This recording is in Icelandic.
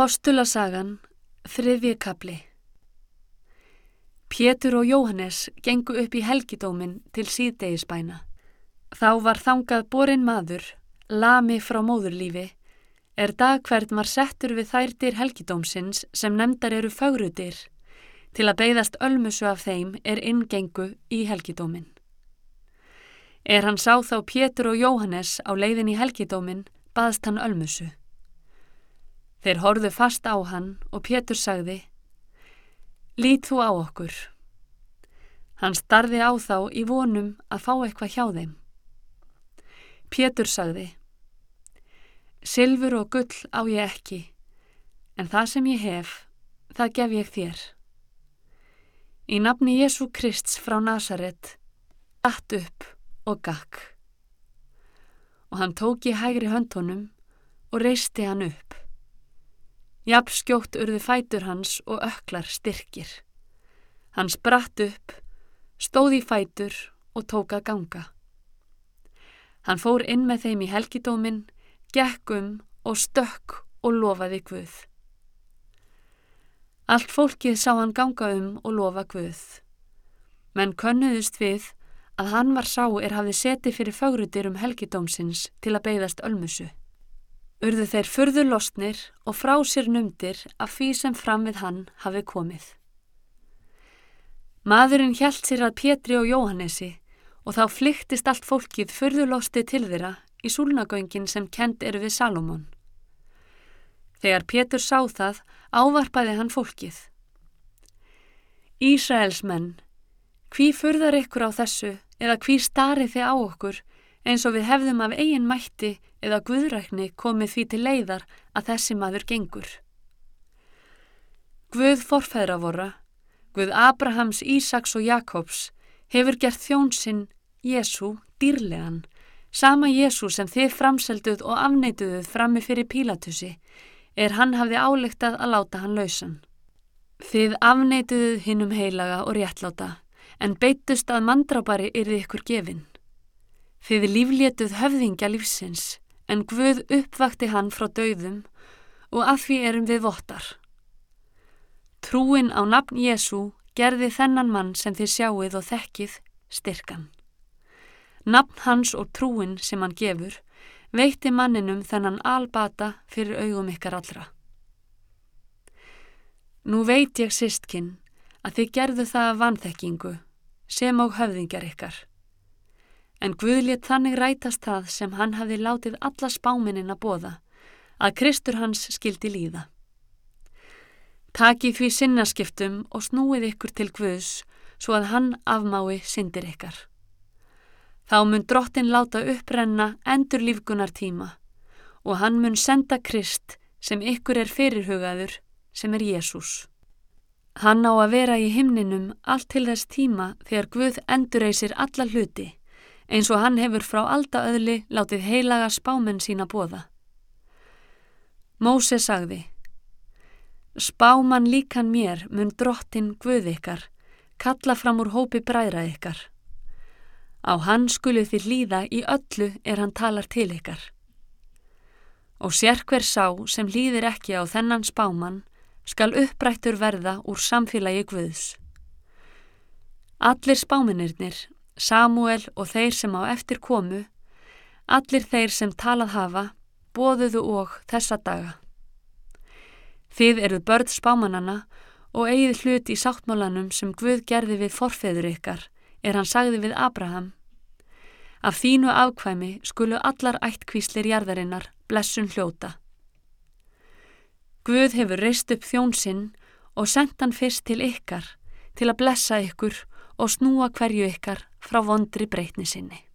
Postulasagan, þriðji kapli Pétur og Jóhannes gengu upp í helgidómin til síðdegisbæna. Þá var þangað borin maður, lami frá móðurlífi, er dag hvern var settur við þærtir helgidómsins sem nefndar eru fagrutir, til að beigðast ölmusu af þeim er ingengu í helgidómin. Er hann sá þá Pétur og Jóhannes á leiðin í helgidómin, baðst hann ölmusu. Þeir horðu fast á hann og Pétur sagði Lít þú á okkur. Hann starði á þá í vonum að fá eitthvað hjá þeim. Pétur sagði Silfur og gull á ég ekki, en það sem ég hef, það gef ég þér. Í nafni Jésu Krist frá Nazaret, dætt upp og gakk. Og hann tók í hægri höndunum og reisti hann upp. Jafn skjótt urði fætur hans og öklar styrkir. Hann spratt upp, stóð í fætur og tók að ganga. Hann fór inn með þeim í helgidómin, gekk um og stökk og lofaði Guð. Allt fólkið sá hann ganga um og lofa Guð. Menn könnuðust við að hann var sá er hafði seti fyrir fagrutir um helgidómsins til að beigðast ölmusu urðu þeir furðu losnir og frá sér numdir af því sem fram við hann hafi komið. Maðurinn hjælt sér að Pétri og Jóhannesi og þá flyktist allt fólkið furðu losti til þeirra í súlnagöngin sem kent eru við Salomón. Þegar Pétur sá það, ávarpaði hann fólkið. Ísraels menn, hví furðar ykkur á þessu eða hví starið þið á okkur eins og við hefðum af eigin mætti eða guðrækni komið því til leiðar að þessi maður gengur. Guð forfæðra vorra, Guð Abrahams, Ísaks og Jakobs hefur gert þjónsinn Jésu dýrlegan, sama Jésu sem þið framselduð og afneituðuð frammi fyrir Pílatusi, er hann hafði álegtað að láta hann lausan. Þið afneituðuð hinnum heilaga og réttláta, en beitust að mandrábari yrði ykkur gefinn. Þið líflétuð höfðingja lífsins, en Guð uppvakti hann frá dauðum og að því erum við vottar. Trúin á nafn Jésu gerði þennan mann sem þið sjáuð og þekkið styrkan. Nafn hans og trúin sem hann gefur veitti manninum þennan albata fyrir augum ykkar allra. Nú veit ég sístkinn að þið gerðu það af vanþekkingu sem á höfðingjar ykkar en Guðlétt þannig rætast það sem hann hafi látið alla spáminnin að bóða, að Kristur hans skildi líða. Taki því sinnaskiptum og snúið ykkur til Guðs svo að hann afmái syndir ykkar. Þá mun drottin láta upprenna endur lífgunar tíma og hann mun senda Krist sem ykkur er fyrirhugaður sem er Jésús. Hann á að vera í himninum allt til þess tíma þegar Guð endurreysir alla hluti eins og hann hefur frá aldaöðli látið heilaga spámenn sína bóða. Móse sagði, Spáman líkan mér mun drottin Guð ykkar, kalla fram úr hópi bræðra ykkar. Á hann skulu þið líða í öllu er hann talar til ykkar. Og sér hver sá sem líðir ekki á þennan spáman skal upprættur verða úr samfélagi Guðs. Allir spáminirnir Samuel og þeir sem á eftir komu, allir þeir sem talað hafa, bóðuðu og þessa daga. Þið eruð börð spámanana og eigið hlut í sáttmálanum sem Guð gerði við forfeður ykkar, er hann sagði við Abraham. Af þínu afkvæmi skulu allar ættkvíslir jarðarinnar blessun hljóta. Guð hefur reist upp þjón sinn og sendt hann fyrst til ykkar til að blessa ykkur og snúa hverju ykkar frá vondri breytni sinni.